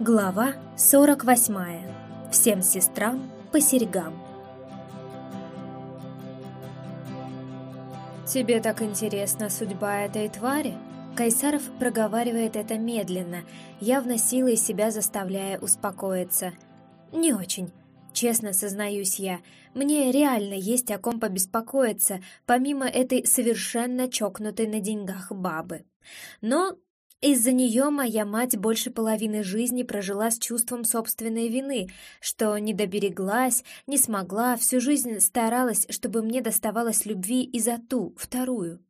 Глава 48. Всем сестрам по серьгам. «Тебе так интересна судьба этой твари?» Кайсаров проговаривает это медленно, явно силой себя заставляя успокоиться. «Не очень. Честно сознаюсь я, мне реально есть о ком побеспокоиться, помимо этой совершенно чокнутой на деньгах бабы. Но из-за нее моя мать больше половины жизни прожила с чувством собственной вины, что не добереглась, не смогла, всю жизнь старалась, чтобы мне доставалось любви и за ту, вторую.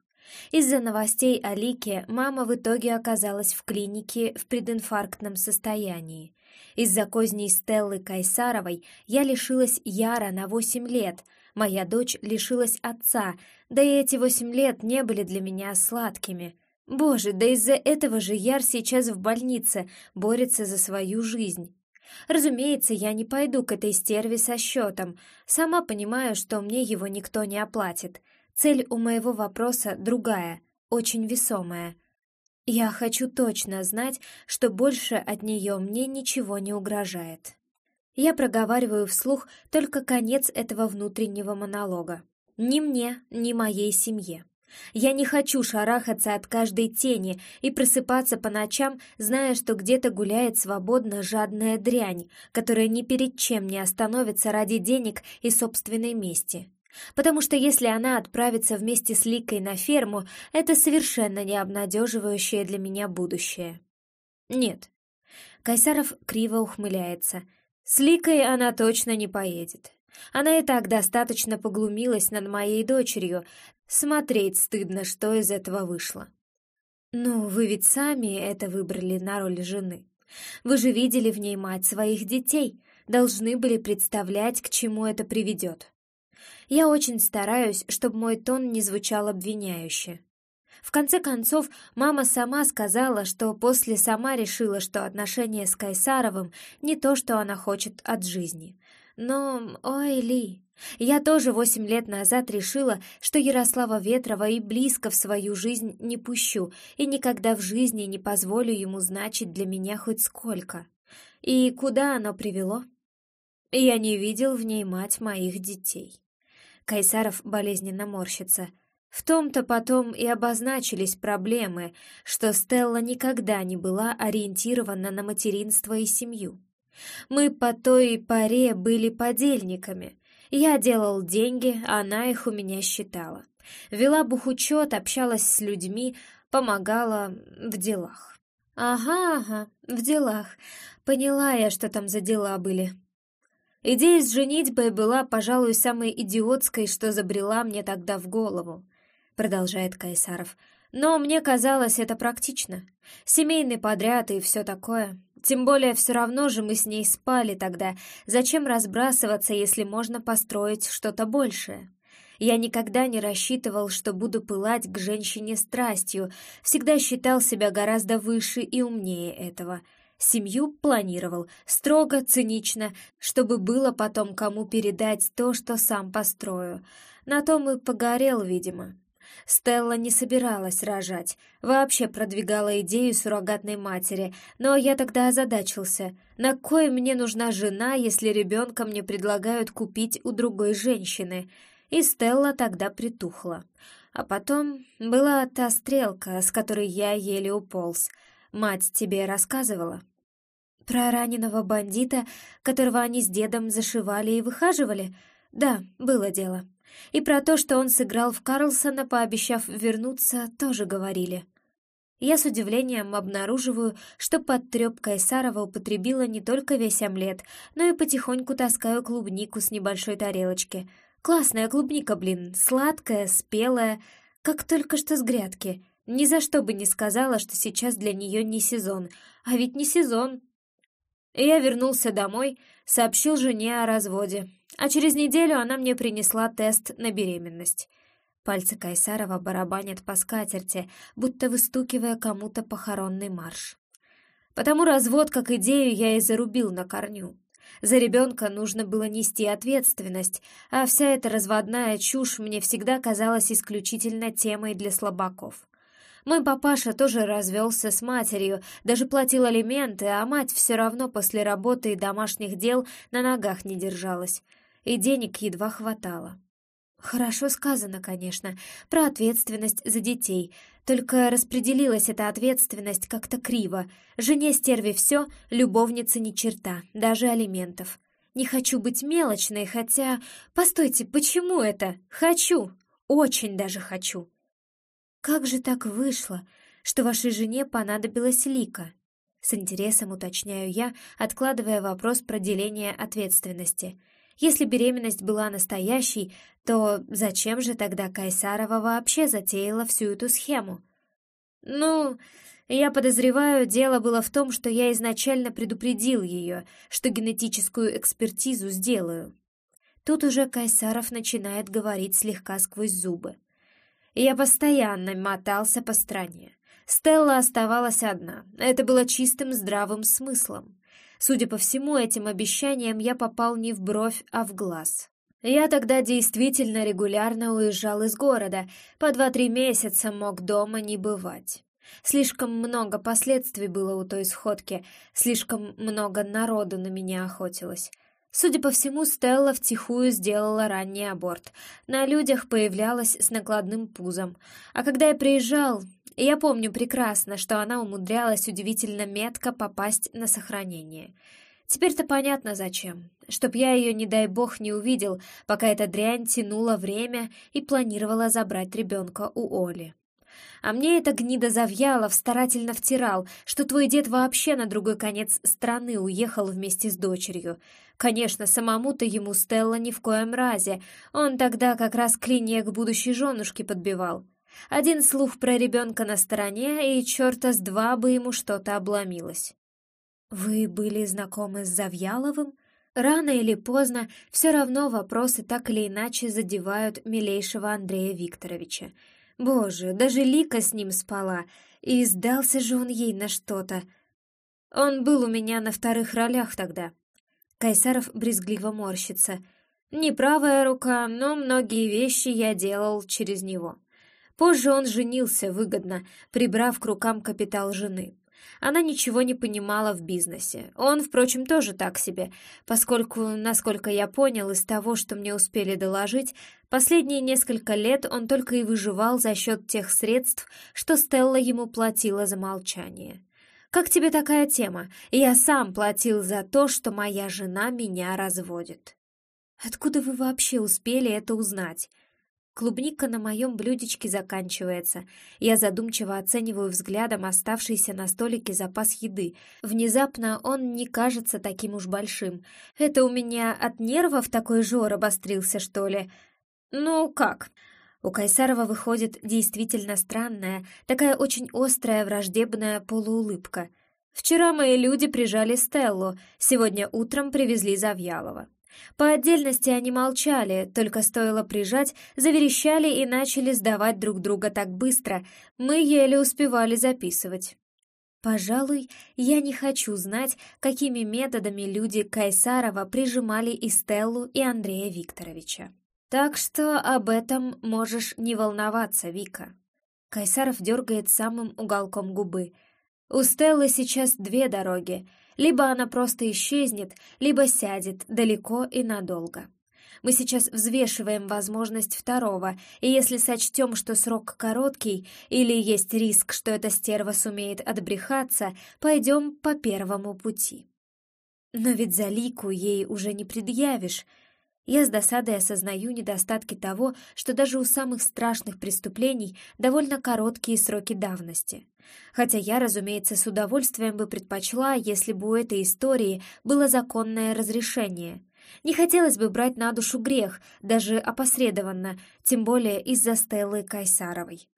Из-за новостей о Лике мама в итоге оказалась в клинике в прединфарктном состоянии. Из-за козней Стеллы Кайсаровой я лишилась Яра на восемь лет, моя дочь лишилась отца, да и эти восемь лет не были для меня сладкими — Боже, да из-за этого же Яр сейчас в больнице, борется за свою жизнь. Разумеется, я не пойду к этой стерве со счетом. Сама понимаю, что мне его никто не оплатит. Цель у моего вопроса другая, очень весомая. Я хочу точно знать, что больше от нее мне ничего не угрожает. Я проговариваю вслух только конец этого внутреннего монолога. Ни мне, ни моей семье. Я не хочу шарахаться от каждой тени и просыпаться по ночам, зная, что где-то гуляет свободно жадная дрянь, которая ни перед чем не остановится ради денег и собственной мести. Потому что если она отправится вместе с Ликой на ферму, это совершенно не обнадеживающее для меня будущее. Нет. Кайсаров криво ухмыляется. С Ликой она точно не поедет. Она и так достаточно поглумилась над моей дочерью, смотреть стыдно, что из этого вышло. «Ну, вы ведь сами это выбрали на роль жены. Вы же видели в ней мать своих детей, должны были представлять, к чему это приведет. Я очень стараюсь, чтобы мой тон не звучал обвиняюще. В конце концов, мама сама сказала, что после сама решила, что отношения с Кайсаровым не то, что она хочет от жизни. Но, ой, Ли, я тоже восемь лет назад решила, что Ярослава Ветрова и близко в свою жизнь не пущу и никогда в жизни не позволю ему значить для меня хоть сколько. И куда оно привело? Я не видел в ней мать моих детей. Кайсаров болезненно морщится. В том-то потом и обозначились проблемы, что Стелла никогда не была ориентирована на материнство и семью. Мы по той поре были подельниками. Я делал деньги, она их у меня считала. Вела бухучет, общалась с людьми, помогала в делах. Ага, ага, в делах. Поняла я, что там за дела были. Идея с женитьбой была, пожалуй, самой идиотской, что забрела мне тогда в голову, продолжает Кайсаров. Но мне казалось это практично. Семейный подряд и все такое. Тем более все равно же мы с ней спали тогда. Зачем разбрасываться, если можно построить что-то большее? Я никогда не рассчитывал, что буду пылать к женщине страстью, всегда считал себя гораздо выше и умнее этого. Семью планировал строго, цинично, чтобы было потом кому передать то, что сам построю. На том и погорел, видимо. Стелла не собиралась рожать, вообще продвигала идею суррогатной матери, но я тогда озадачился. На кой мне нужна жена, если ребенка мне предлагают купить у другой женщины? И Стелла тогда притухла. А потом была та стрелка, с которой я еле уполз. Мать тебе рассказывала? Про раненого бандита, которого они с дедом зашивали и выхаживали? Да, было дело. И про то, что он сыграл в Карлсона, пообещав вернуться, тоже говорили. Я с удивлением обнаруживаю, что под трёпкой Сарова употребила не только весь омлет, но и потихоньку таскаю клубнику с небольшой тарелочки. Классная клубника, блин, сладкая, спелая, как только что с грядки. Ни за что бы не сказала, что сейчас для нее не сезон. А ведь не сезон. Я вернулся домой, сообщил жене о разводе, а через неделю она мне принесла тест на беременность. Пальцы Кайсарова барабанят по скатерти, будто выстукивая кому-то похоронный марш. Потому развод как идею я и зарубил на корню. За ребенка нужно было нести ответственность, а вся эта разводная чушь мне всегда казалась исключительно темой для слабаков. Мой папаша тоже развелся с матерью, даже платил алименты, а мать все равно после работы и домашних дел на ногах не держалась. И денег едва хватало. Хорошо сказано, конечно, про ответственность за детей. Только распределилась эта ответственность как-то криво. Жене стерви все, любовнице ни черта, даже алиментов. Не хочу быть мелочной, хотя... Постойте, почему это? Хочу! Очень даже хочу! Как же так вышло, что вашей жене понадобилась Лика? С интересом уточняю я, откладывая вопрос про деление ответственности — если беременность была настоящей, то зачем же тогда Кайсарова вообще затеяла всю эту схему? Ну, я подозреваю, дело было в том, что я изначально предупредил ее, что генетическую экспертизу сделаю. Тут уже Кайсаров начинает говорить слегка сквозь зубы. Я постоянно мотался по стране. Стелла оставалась одна. Это было чистым здравым смыслом. Судя по всему, этим обещаниям я попал не в бровь, а в глаз. Я тогда действительно регулярно уезжал из города, по два-три месяца мог дома не бывать. Слишком много последствий было у той сходки, слишком много народу на меня охотилось. Судя по всему, Стелла втихую сделала ранний аборт. На людях появлялась с накладным пузом. А когда я приезжал, я помню прекрасно, что она умудрялась удивительно метко попасть на сохранение. Теперь-то понятно зачем. Чтоб я ее, не дай бог, не увидел, пока эта дрянь тянула время и планировала забрать ребенка у Оли. А мне эта гнида Завьялов старательно втирал, что твой дед вообще на другой конец страны уехал вместе с дочерью. Конечно, самому-то ему Стелла ни в коем разе, он тогда как раз клинья к будущей женушке подбивал. Один слух про ребенка на стороне, и черта с два бы ему что-то обломилось. «Вы были знакомы с Завьяловым?» Рано или поздно все равно вопросы так или иначе задевают милейшего Андрея Викторовича. Боже, даже Лика с ним спала, и сдался же он ей на что-то. Он был у меня на вторых ролях тогда. Кайсаров брезгливо морщится. Не правая рука, но многие вещи я делал через него. Позже он женился выгодно, прибрав к рукам капитал жены. Она ничего не понимала в бизнесе. Он, впрочем, тоже так себе, поскольку, насколько я понял из того, что мне успели доложить, последние несколько лет он только и выживал за счет тех средств, что Стелла ему платила за молчание. «Как тебе такая тема? Я сам платил за то, что моя жена меня разводит». «Откуда вы вообще успели это узнать?» Клубника на моем блюдечке заканчивается. Я задумчиво оцениваю взглядом оставшийся на столике запас еды. Внезапно он не кажется таким уж большим. Это у меня от нервов такой жор обострился, что ли? Ну, как? У Кайсарова выходит действительно странная, такая очень острая враждебная полуулыбка. Вчера мои люди прижали Стеллу, сегодня утром привезли Завьялова. По отдельности они молчали, только стоило прижать, заверещали и начали сдавать друг друга так быстро, мы еле успевали записывать. Пожалуй, я не хочу знать, какими методами люди Кайсарова прижимали и Стеллу, и Андрея Викторовича. Так что об этом можешь не волноваться, Вика. Кайсаров дергает самым уголком губы. У Стеллы сейчас две дороги — либо она просто исчезнет, либо сядет далеко и надолго. Мы сейчас взвешиваем возможность второго, и если сочтем, что срок короткий, или есть риск, что эта стерва сумеет отбрехаться, пойдем по первому пути. Но ведь за лику ей уже не предъявишь, я с досадой осознаю недостатки того, что даже у самых страшных преступлений довольно короткие сроки давности. Хотя я, разумеется, с удовольствием бы предпочла, если бы у этой истории было законное разрешение. Не хотелось бы брать на душу грех, даже опосредованно, тем более из-за Стеллы Кайсаровой.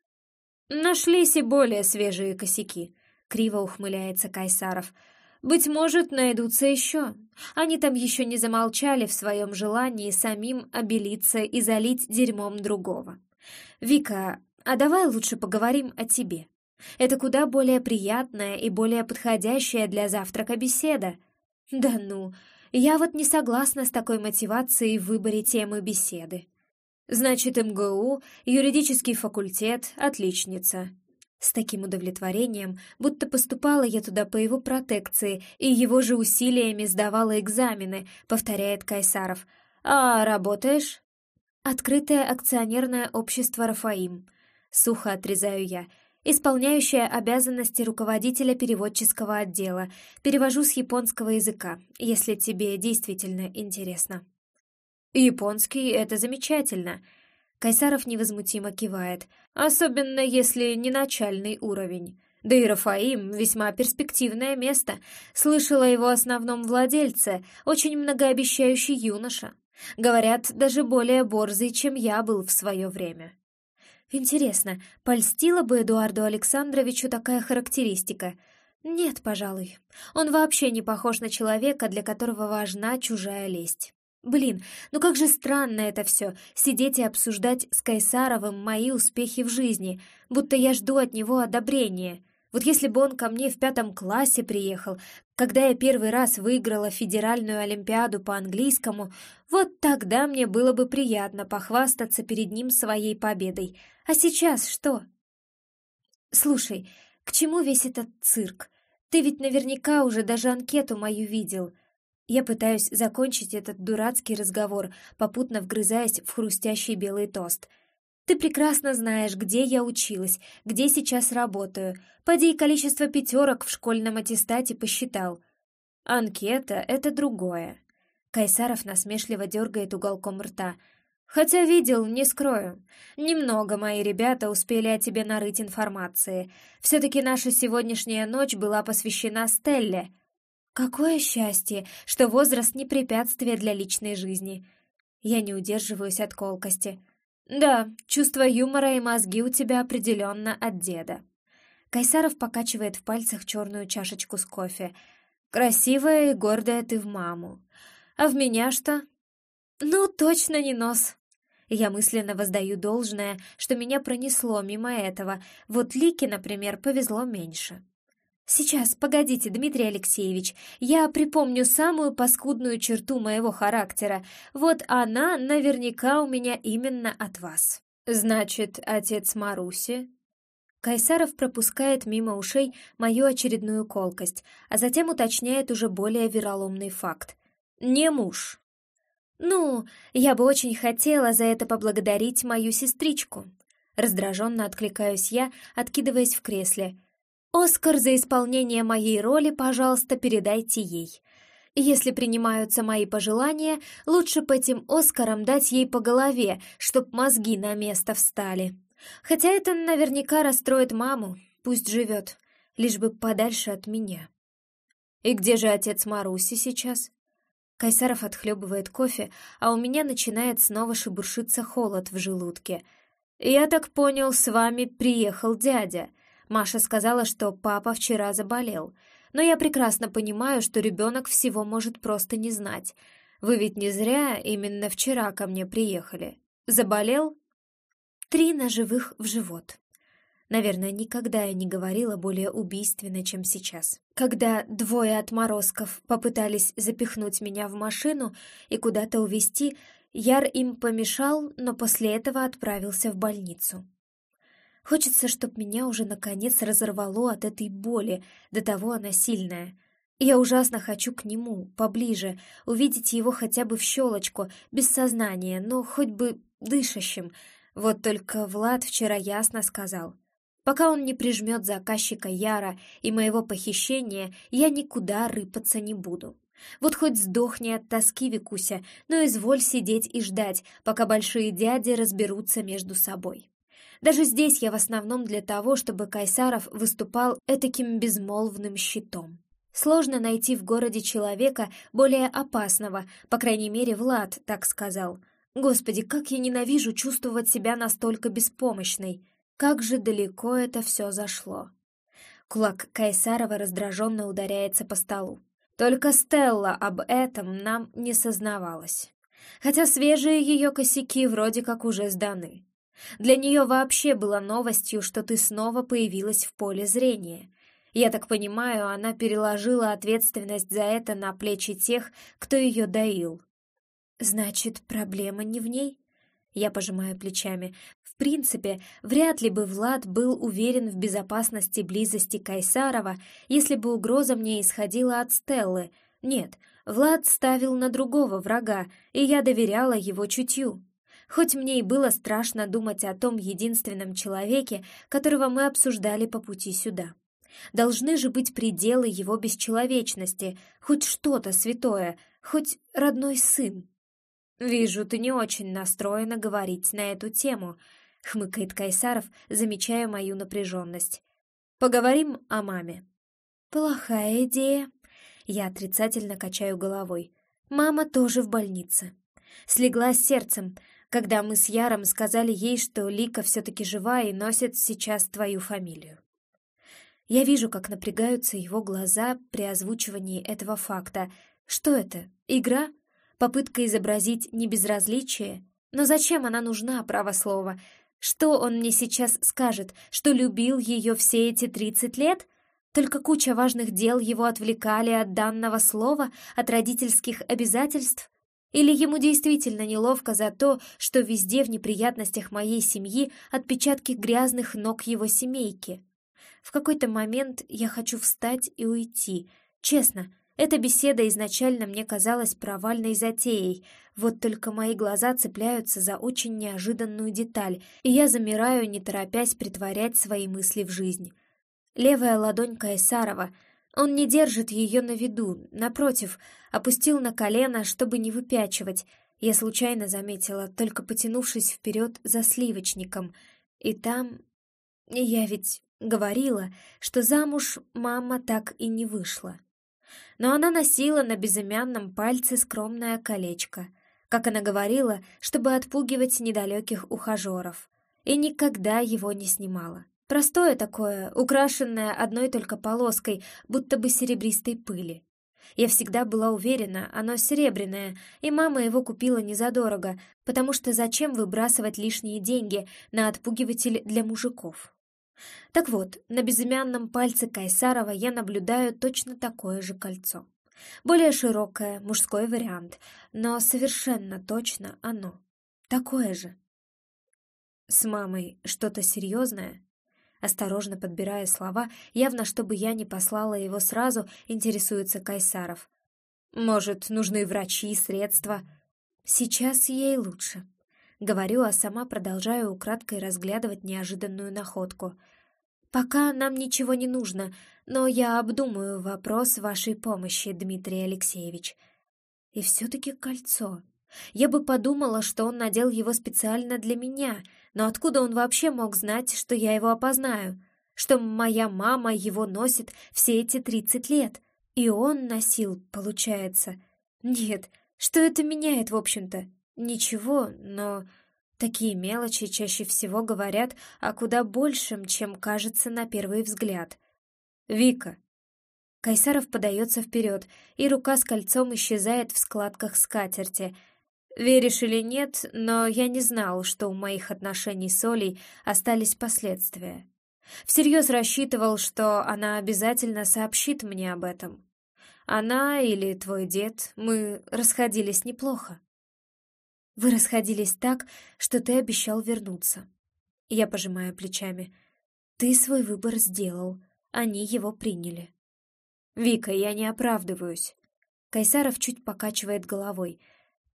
«Нашлись и более свежие косяки», — криво ухмыляется Кайсаров — быть может, найдутся еще. Они там еще не замолчали в своем желании самим обелиться и залить дерьмом другого. Вика, а давай лучше поговорим о тебе. Это куда более приятная и более подходящая для завтрака беседа. Да ну, я вот не согласна с такой мотивацией в выборе темы беседы. Значит, МГУ, юридический факультет, отличница. С таким удовлетворением, будто поступала я туда по его протекции и его же усилиями сдавала экзамены, повторяет Кайсаров. «А работаешь?» «Открытое акционерное общество «Рафаим». Сухо отрезаю я. Исполняющая обязанности руководителя переводческого отдела. Перевожу с японского языка, если тебе действительно интересно. «Японский — это замечательно», Кайсаров невозмутимо кивает, особенно если не начальный уровень. Да и Рафаим — весьма перспективное место. Слышала его основном владельце, очень многообещающий юноша. Говорят, даже более борзый, чем я был в свое время. Интересно, польстила бы Эдуарду Александровичу такая характеристика? Нет, пожалуй. Он вообще не похож на человека, для которого важна чужая лесть. Блин, ну как же странно это все, сидеть и обсуждать с Кайсаровым мои успехи в жизни, будто я жду от него одобрения. Вот если бы он ко мне в пятом классе приехал, когда я первый раз выиграла федеральную олимпиаду по английскому, вот тогда мне было бы приятно похвастаться перед ним своей победой. А сейчас что? Слушай, к чему весь этот цирк? Ты ведь наверняка уже даже анкету мою видел — я пытаюсь закончить этот дурацкий разговор, попутно вгрызаясь в хрустящий белый тост. Ты прекрасно знаешь, где я училась, где сейчас работаю. Поди и количество пятерок в школьном аттестате посчитал. Анкета — это другое. Кайсаров насмешливо дергает уголком рта. Хотя видел, не скрою. Немного мои ребята успели о тебе нарыть информации. Все-таки наша сегодняшняя ночь была посвящена Стелле — Какое счастье, что возраст не препятствие для личной жизни. Я не удерживаюсь от колкости. Да, чувство юмора и мозги у тебя определенно от деда. Кайсаров покачивает в пальцах черную чашечку с кофе. Красивая и гордая ты в маму. А в меня что? Ну, точно не нос. Я мысленно воздаю должное, что меня пронесло мимо этого. Вот Лике, например, повезло меньше. «Сейчас, погодите, Дмитрий Алексеевич, я припомню самую паскудную черту моего характера. Вот она наверняка у меня именно от вас». «Значит, отец Маруси?» Кайсаров пропускает мимо ушей мою очередную колкость, а затем уточняет уже более вероломный факт. «Не муж». «Ну, я бы очень хотела за это поблагодарить мою сестричку». Раздраженно откликаюсь я, откидываясь в кресле – Оскар за исполнение моей роли, пожалуйста, передайте ей. Если принимаются мои пожелания, лучше по этим Оскарам дать ей по голове, чтоб мозги на место встали. Хотя это наверняка расстроит маму, пусть живет, лишь бы подальше от меня. И где же отец Маруси сейчас? Кайсаров отхлебывает кофе, а у меня начинает снова шебуршиться холод в желудке. «Я так понял, с вами приехал дядя», Маша сказала, что папа вчера заболел. Но я прекрасно понимаю, что ребенок всего может просто не знать. Вы ведь не зря именно вчера ко мне приехали. Заболел? Три ножевых в живот. Наверное, никогда я не говорила более убийственно, чем сейчас. Когда двое отморозков попытались запихнуть меня в машину и куда-то увезти, Яр им помешал, но после этого отправился в больницу. Хочется, чтоб меня уже наконец разорвало от этой боли, до того она сильная. Я ужасно хочу к нему, поближе, увидеть его хотя бы в щелочку, без сознания, но хоть бы дышащим. Вот только Влад вчера ясно сказал. Пока он не прижмет заказчика Яра и моего похищения, я никуда рыпаться не буду. Вот хоть сдохни от тоски, Викуся, но изволь сидеть и ждать, пока большие дяди разберутся между собой. Даже здесь я в основном для того, чтобы Кайсаров выступал этаким безмолвным щитом. Сложно найти в городе человека более опасного, по крайней мере, Влад так сказал. Господи, как я ненавижу чувствовать себя настолько беспомощной. Как же далеко это все зашло. Кулак Кайсарова раздраженно ударяется по столу. Только Стелла об этом нам не сознавалась. Хотя свежие ее косяки вроде как уже сданы. Для нее вообще было новостью, что ты снова появилась в поле зрения. Я так понимаю, она переложила ответственность за это на плечи тех, кто ее доил. Значит, проблема не в ней? Я пожимаю плечами. В принципе, вряд ли бы Влад был уверен в безопасности близости Кайсарова, если бы угроза мне исходила от Стеллы. Нет, Влад ставил на другого врага, и я доверяла его чутью. Хоть мне и было страшно думать о том единственном человеке, которого мы обсуждали по пути сюда. Должны же быть пределы его бесчеловечности, хоть что-то святое, хоть родной сын. «Вижу, ты не очень настроена говорить на эту тему», — хмыкает Кайсаров, замечая мою напряженность. «Поговорим о маме». «Плохая идея». Я отрицательно качаю головой. «Мама тоже в больнице». Слегла с сердцем, когда мы с Яром сказали ей, что Лика все-таки жива и носит сейчас твою фамилию. Я вижу, как напрягаются его глаза при озвучивании этого факта. Что это? Игра? Попытка изобразить небезразличие? Но зачем она нужна, право слова? Что он мне сейчас скажет? Что любил ее все эти тридцать лет? Только куча важных дел его отвлекали от данного слова, от родительских обязательств? Или ему действительно неловко за то, что везде в неприятностях моей семьи отпечатки грязных ног его семейки? В какой-то момент я хочу встать и уйти. Честно, эта беседа изначально мне казалась провальной затеей, вот только мои глаза цепляются за очень неожиданную деталь, и я замираю, не торопясь притворять свои мысли в жизнь. Левая ладонь Кайсарова, он не держит ее на виду, напротив, опустил на колено, чтобы не выпячивать. Я случайно заметила, только потянувшись вперед за сливочником. И там... Я ведь Говорила, что замуж мама так и не вышла. Но она носила на безымянном пальце скромное колечко, как она говорила, чтобы отпугивать недалеких ухажеров, и никогда его не снимала. Простое такое, украшенное одной только полоской, будто бы серебристой пыли. Я всегда была уверена, оно серебряное, и мама его купила незадорого, потому что зачем выбрасывать лишние деньги на отпугиватель для мужиков? Так вот, на безымянном пальце Кайсарова я наблюдаю точно такое же кольцо. Более широкое, мужской вариант, но совершенно точно оно. Такое же. С мамой что-то серьезное? Осторожно подбирая слова, явно чтобы я не послала его сразу, интересуется Кайсаров. Может, нужны врачи, средства? Сейчас ей лучше. Говорю, а сама продолжаю украдкой разглядывать неожиданную находку. «Пока нам ничего не нужно, но я обдумаю вопрос вашей помощи, Дмитрий Алексеевич». И все-таки кольцо. Я бы подумала, что он надел его специально для меня, но откуда он вообще мог знать, что я его опознаю? Что моя мама его носит все эти тридцать лет? И он носил, получается. Нет, что это меняет, в общем-то? Ничего, но такие мелочи чаще всего говорят о куда большем, чем кажется на первый взгляд. «Вика!» Кайсаров подается вперед, и рука с кольцом исчезает в складках скатерти. Веришь или нет, но я не знал, что у моих отношений с Олей остались последствия. Всерьез рассчитывал, что она обязательно сообщит мне об этом. Она или твой дед, мы расходились неплохо. Вы расходились так, что ты обещал вернуться. Я пожимаю плечами. Ты свой выбор сделал, они его приняли. Вика, я не оправдываюсь. Кайсаров чуть покачивает головой.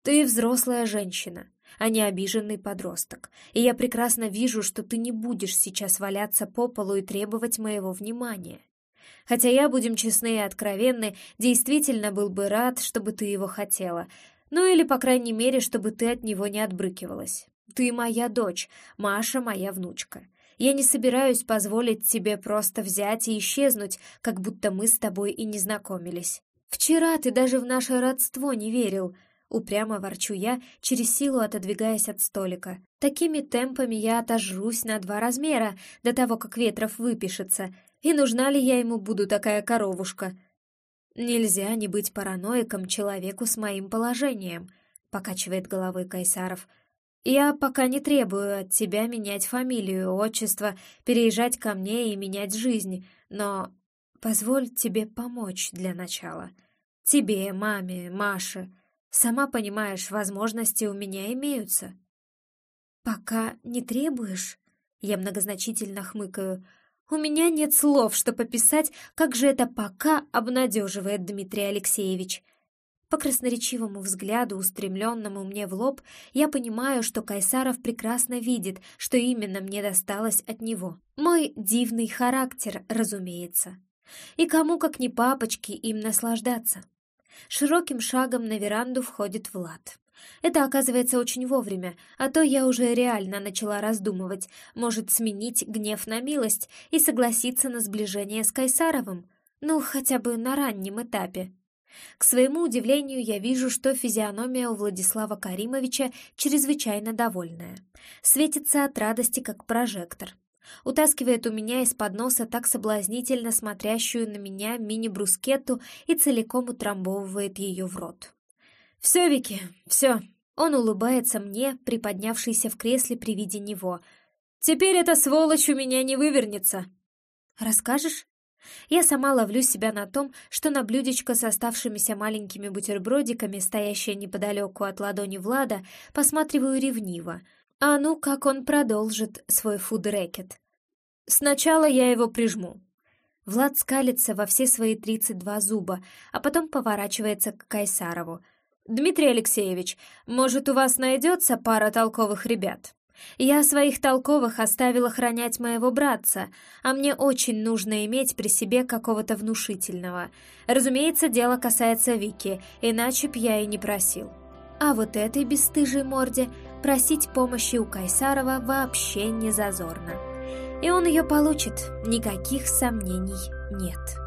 Ты взрослая женщина, а не обиженный подросток. И я прекрасно вижу, что ты не будешь сейчас валяться по полу и требовать моего внимания. Хотя я, будем честны и откровенны, действительно был бы рад, чтобы ты его хотела, ну или, по крайней мере, чтобы ты от него не отбрыкивалась. Ты моя дочь, Маша моя внучка. Я не собираюсь позволить тебе просто взять и исчезнуть, как будто мы с тобой и не знакомились. Вчера ты даже в наше родство не верил, упрямо ворчу я, через силу отодвигаясь от столика. Такими темпами я отожрусь на два размера до того, как Ветров выпишется. И нужна ли я ему буду такая коровушка? «Нельзя не быть параноиком человеку с моим положением», — покачивает головой Кайсаров. «Я пока не требую от тебя менять фамилию, отчество, переезжать ко мне и менять жизнь, но позволь тебе помочь для начала. Тебе, маме, Маше. Сама понимаешь, возможности у меня имеются». «Пока не требуешь?» Я многозначительно хмыкаю. «У меня нет слов, чтобы писать, как же это «пока» обнадеживает Дмитрий Алексеевич». По красноречивому взгляду, устремленному мне в лоб, я понимаю, что Кайсаров прекрасно видит, что именно мне досталось от него. Мой дивный характер, разумеется. И кому, как не папочке, им наслаждаться. Широким шагом на веранду входит Влад. Это оказывается очень вовремя, а то я уже реально начала раздумывать, может сменить гнев на милость и согласиться на сближение с Кайсаровым, ну, хотя бы на раннем этапе. К своему удивлению, я вижу, что физиономия у Владислава Каримовича чрезвычайно довольная. Светится от радости, как прожектор. Утаскивает у меня из-под носа так соблазнительно смотрящую на меня мини-брускетту и целиком утрамбовывает ее в рот. «Все, Вики, все!» Он улыбается мне, приподнявшийся в кресле при виде него. «Теперь эта сволочь у меня не вывернется!» «Расскажешь?» Я сама ловлю себя на том, что на блюдечко с оставшимися маленькими бутербродиками, стоящее неподалеку от ладони Влада, посматриваю ревниво. А ну, как он продолжит свой фуд-рэкет. Сначала я его прижму. Влад скалится во все свои 32 зуба, а потом поворачивается к Кайсарову. «Дмитрий Алексеевич, может, у вас найдется пара толковых ребят?» Я своих толковых оставил охранять моего братца, а мне очень нужно иметь при себе какого-то внушительного. Разумеется, дело касается Вики, иначе б я и не просил. А вот этой бесстыжей морде просить помощи у Кайсарова вообще не зазорно. И он ее получит, никаких сомнений нет.